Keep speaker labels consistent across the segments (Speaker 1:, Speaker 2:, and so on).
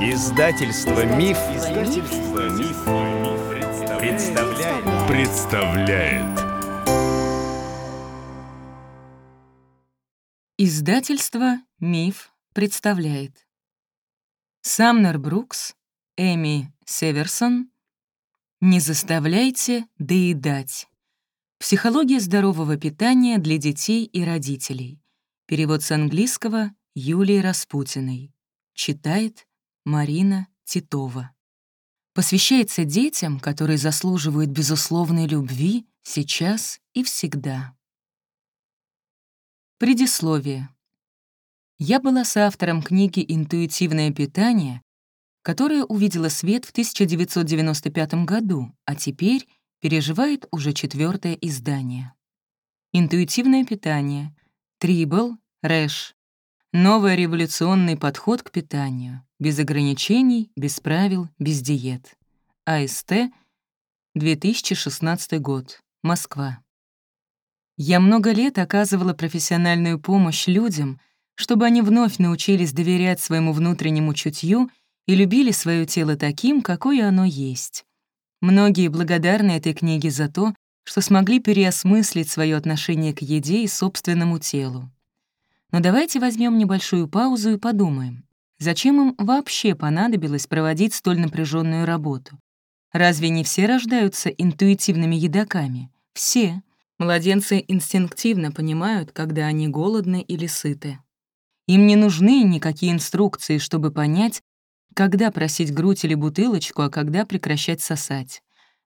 Speaker 1: Издательство Миф, Издательство Миф, представляет. представляет.
Speaker 2: Издательство Миф представляет. Самнер Брукс, Эми Северсон. Не заставляйте доедать. Психология здорового питания для детей и родителей. Перевод с английского Юлии Распутиной. Читает Марина Титова. Посвящается детям, которые заслуживают безусловной любви сейчас и всегда. Предисловие. Я была соавтором книги «Интуитивное питание», которая увидела свет в 1995 году, а теперь переживает уже четвертое издание. Интуитивное питание. Трибл, Рэш. Новый революционный подход к питанию. Без ограничений, без правил, без диет. АСТ, 2016 год. Москва. Я много лет оказывала профессиональную помощь людям, чтобы они вновь научились доверять своему внутреннему чутью и любили свое тело таким, какое оно есть. Многие благодарны этой книге за то, что смогли переосмыслить свое отношение к еде и собственному телу. Но давайте возьмем небольшую паузу и подумаем, Зачем им вообще понадобилось проводить столь напряженную работу? Разве не все рождаются интуитивными едоками? Все. Младенцы инстинктивно понимают, когда они голодны или сыты. Им не нужны никакие инструкции, чтобы понять, когда просить грудь или бутылочку, а когда прекращать сосать.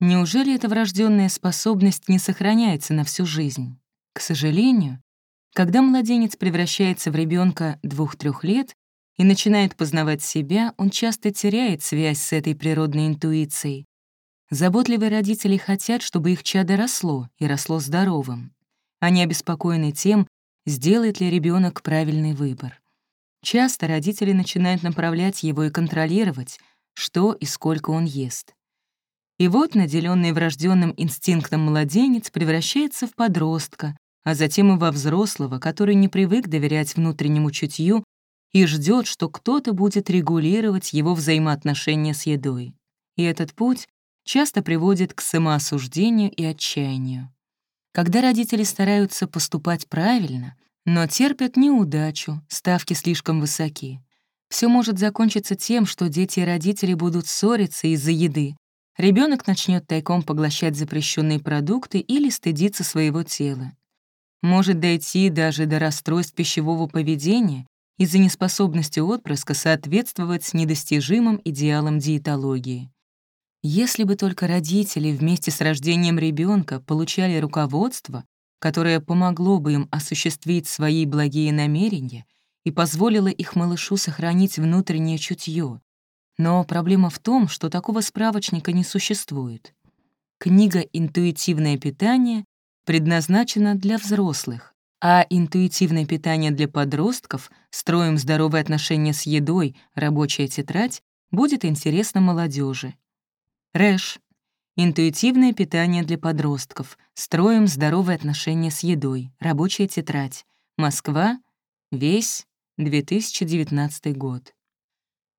Speaker 2: Неужели эта врожденная способность не сохраняется на всю жизнь? К сожалению, когда младенец превращается в ребенка двух-трех лет, и начинает познавать себя, он часто теряет связь с этой природной интуицией. Заботливые родители хотят, чтобы их чадо росло и росло здоровым. Они обеспокоены тем, сделает ли ребенок правильный выбор. Часто родители начинают направлять его и контролировать, что и сколько он ест. И вот наделенный врожденным инстинктом младенец превращается в подростка, а затем и во взрослого, который не привык доверять внутреннему чутью и ждет, что кто-то будет регулировать его взаимоотношения с едой. И этот путь часто приводит к самоосуждению и отчаянию. Когда родители стараются поступать правильно, но терпят неудачу, ставки слишком высоки, все может закончиться тем, что дети и родители будут ссориться из-за еды. Ребенок начнет тайком поглощать запрещенные продукты или стыдиться своего тела. Может дойти даже до расстройств пищевого поведения из-за неспособности отпрыска соответствовать недостижимым идеалам диетологии. Если бы только родители вместе с рождением ребенка получали руководство, которое помогло бы им осуществить свои благие намерения и позволило их малышу сохранить внутреннее чутье. Но проблема в том, что такого справочника не существует. Книга «Интуитивное питание» предназначена для взрослых, а интуитивное питание для подростков, строим здоровые отношения с едой, рабочая тетрадь, будет интересно молодежи. Рэш. Интуитивное питание для подростков. Строим здоровые отношения с едой. Рабочая тетрадь. Москва. Весь. 2019 год.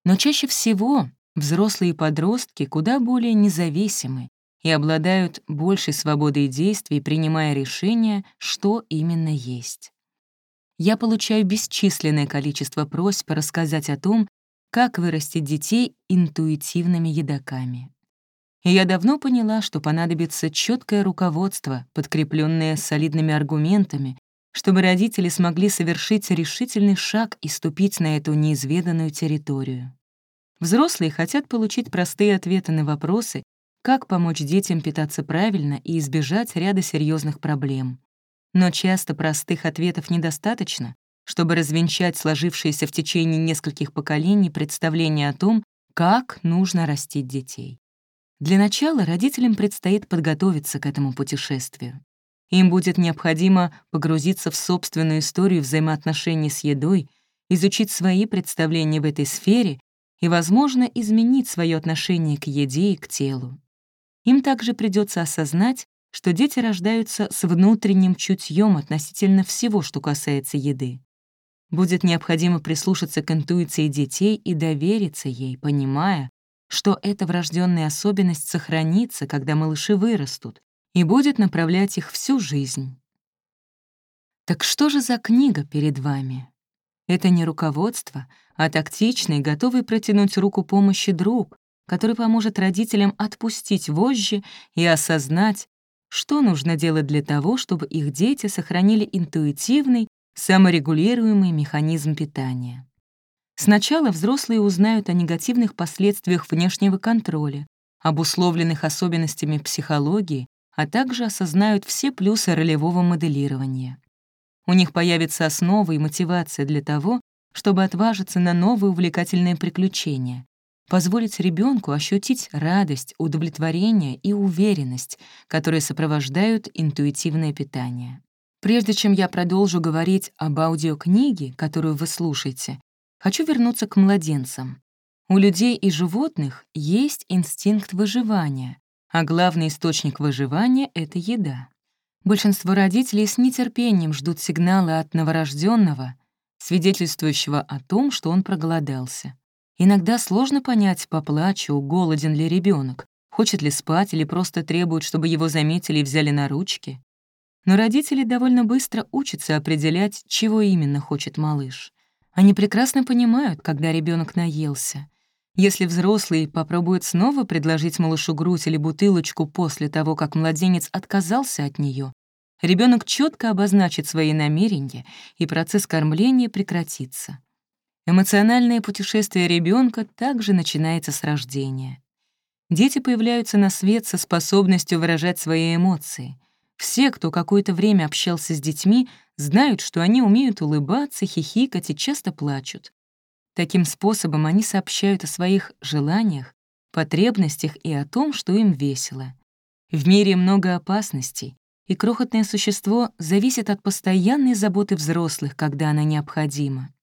Speaker 2: Но чаще всего взрослые подростки куда более независимы и обладают большей свободой действий, принимая решения, что именно есть. Я получаю бесчисленное количество просьб рассказать о том, как вырастить детей интуитивными едоками. И я давно поняла, что понадобится четкое руководство, подкрепленное солидными аргументами, чтобы родители смогли совершить решительный шаг и ступить на эту неизведанную территорию. Взрослые хотят получить простые ответы на вопросы, как помочь детям питаться правильно и избежать ряда серьезных проблем. Но часто простых ответов недостаточно, чтобы развенчать сложившиеся в течение нескольких поколений представление о том, как нужно растить детей. Для начала родителям предстоит подготовиться к этому путешествию. Им будет необходимо погрузиться в собственную историю взаимоотношений с едой, изучить свои представления в этой сфере и, возможно, изменить свое отношение к еде и к телу. Им также придется осознать, что дети рождаются с внутренним чутьем относительно всего, что касается еды. Будет необходимо прислушаться к интуиции детей и довериться ей, понимая, что эта врожденная особенность сохранится, когда малыши вырастут, и будет направлять их всю жизнь. Так что же за книга перед вами? Это не руководство, а тактичный, готовый протянуть руку помощи друг, который поможет родителям отпустить вожжи и осознать, что нужно делать для того, чтобы их дети сохранили интуитивный, саморегулируемый механизм питания. Сначала взрослые узнают о негативных последствиях внешнего контроля, обусловленных особенностями психологии, а также осознают все плюсы ролевого моделирования. У них появится основа и мотивация для того, чтобы отважиться на новые увлекательные приключения, позволить ребенку ощутить радость, удовлетворение и уверенность, которые сопровождают интуитивное питание. Прежде чем я продолжу говорить об аудиокниге, которую вы слушаете, хочу вернуться к младенцам. У людей и животных есть инстинкт выживания, а главный источник выживания — это еда. Большинство родителей с нетерпением ждут сигнала от новорожденного, свидетельствующего о том, что он проголодался. Иногда сложно понять, поплачу, голоден ли ребенок, хочет ли спать или просто требует, чтобы его заметили и взяли на ручки. Но родители довольно быстро учатся определять, чего именно хочет малыш. Они прекрасно понимают, когда ребенок наелся. Если взрослый попробует снова предложить малышу грудь или бутылочку после того, как младенец отказался от нее, ребенок четко обозначит свои намерения, и процесс кормления прекратится. Эмоциональное путешествие ребенка также начинается с рождения. Дети появляются на свет со способностью выражать свои эмоции. Все, кто какое-то время общался с детьми, знают, что они умеют улыбаться, хихикать и часто плачут. Таким способом они сообщают о своих желаниях, потребностях и о том, что им весело. В мире много опасностей, и крохотное существо зависит от постоянной заботы взрослых, когда она необходима.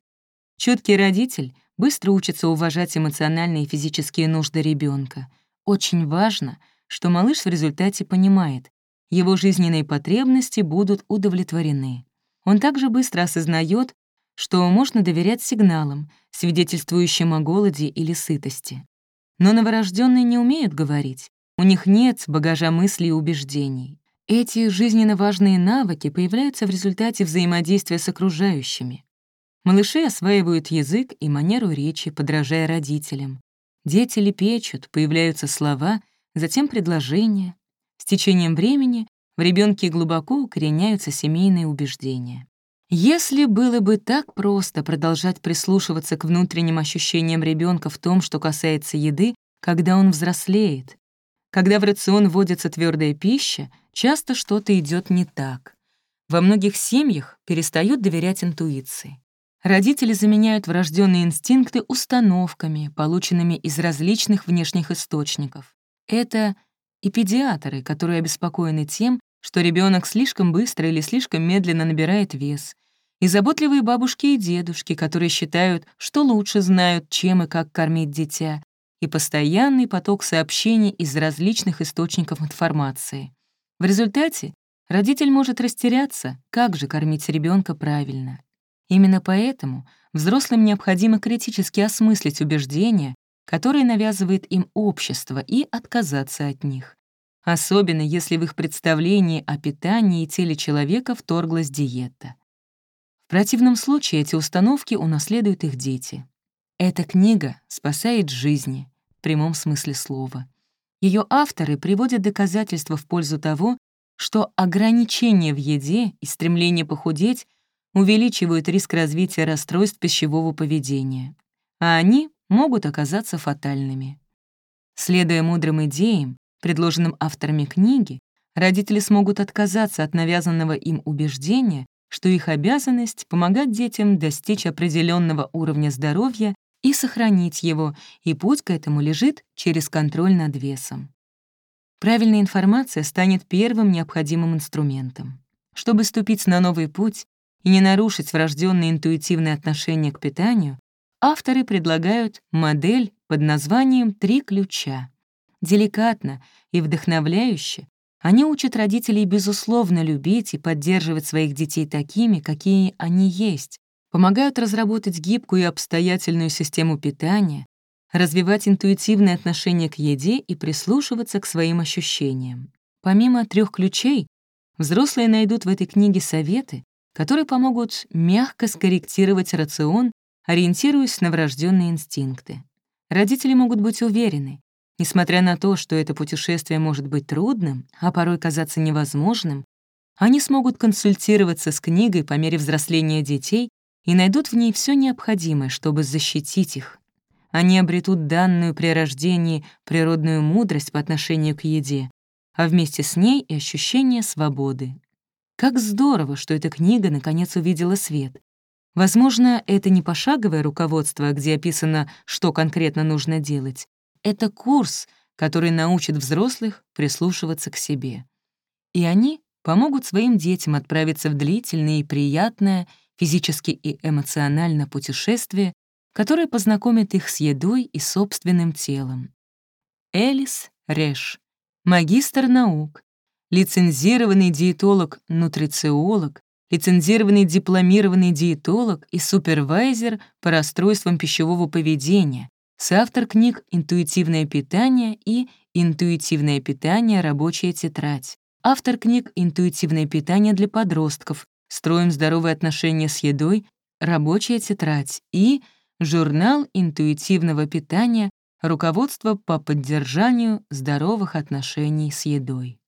Speaker 2: Чуткий родитель быстро учится уважать эмоциональные и физические нужды ребенка. Очень важно, что малыш в результате понимает, его жизненные потребности будут удовлетворены. Он также быстро осознает, что можно доверять сигналам, свидетельствующим о голоде или сытости. Но новорожденные не умеют говорить, у них нет багажа мыслей и убеждений. Эти жизненно важные навыки появляются в результате взаимодействия с окружающими. Малыши осваивают язык и манеру речи, подражая родителям. Дети лепечут, появляются слова, затем предложения. С течением времени в ребенке глубоко укореняются семейные убеждения. Если было бы так просто продолжать прислушиваться к внутренним ощущениям ребенка в том, что касается еды, когда он взрослеет, когда в рацион вводится твердая пища, часто что-то идет не так. Во многих семьях перестают доверять интуиции. Родители заменяют врожденные инстинкты установками, полученными из различных внешних источников. Это и педиатры, которые обеспокоены тем, что ребенок слишком быстро или слишком медленно набирает вес, и заботливые бабушки и дедушки, которые считают, что лучше знают, чем и как кормить дитя, и постоянный поток сообщений из различных источников информации. В результате родитель может растеряться, как же кормить ребенка правильно. Именно поэтому взрослым необходимо критически осмыслить убеждения, которые навязывает им общество, и отказаться от них. Особенно если в их представлении о питании и теле человека вторглась диета. В противном случае эти установки унаследуют их дети. Эта книга спасает жизни, в прямом смысле слова. Ее авторы приводят доказательства в пользу того, что ограничение в еде и стремление похудеть увеличивают риск развития расстройств пищевого поведения, а они могут оказаться фатальными. Следуя мудрым идеям, предложенным авторами книги, родители смогут отказаться от навязанного им убеждения, что их обязанность — помогать детям достичь определенного уровня здоровья и сохранить его, и путь к этому лежит через контроль над весом. Правильная информация станет первым необходимым инструментом. Чтобы ступить на новый путь, и не нарушить врожденное интуитивное отношение к питанию, авторы предлагают модель под названием «Три ключа». Деликатно и вдохновляюще они учат родителей безусловно любить и поддерживать своих детей такими, какие они есть, помогают разработать гибкую и обстоятельную систему питания, развивать интуитивное отношение к еде и прислушиваться к своим ощущениям. Помимо трех ключей, взрослые найдут в этой книге советы, которые помогут мягко скорректировать рацион, ориентируясь на врожденные инстинкты. Родители могут быть уверены, несмотря на то, что это путешествие может быть трудным, а порой казаться невозможным, они смогут консультироваться с книгой по мере взросления детей и найдут в ней все необходимое, чтобы защитить их. Они обретут данную при рождении природную мудрость по отношению к еде, а вместе с ней и ощущение свободы. Как здорово, что эта книга наконец увидела свет. Возможно, это не пошаговое руководство, где описано, что конкретно нужно делать. Это курс, который научит взрослых прислушиваться к себе. И они помогут своим детям отправиться в длительное и приятное физически и эмоционально путешествие, которое познакомит их с едой и собственным телом. Элис Реш, магистр наук, лицензированный диетолог-нутрициолог, лицензированный дипломированный диетолог и супервайзер по расстройствам пищевого поведения, соавтор книг «Интуитивное питание» и «Интуитивное питание. Рабочая тетрадь», автор книг «Интуитивное питание для подростков», «Строим здоровые отношения с едой», «Рабочая тетрадь» и журнал интуитивного питания «Руководство по поддержанию здоровых отношений с едой».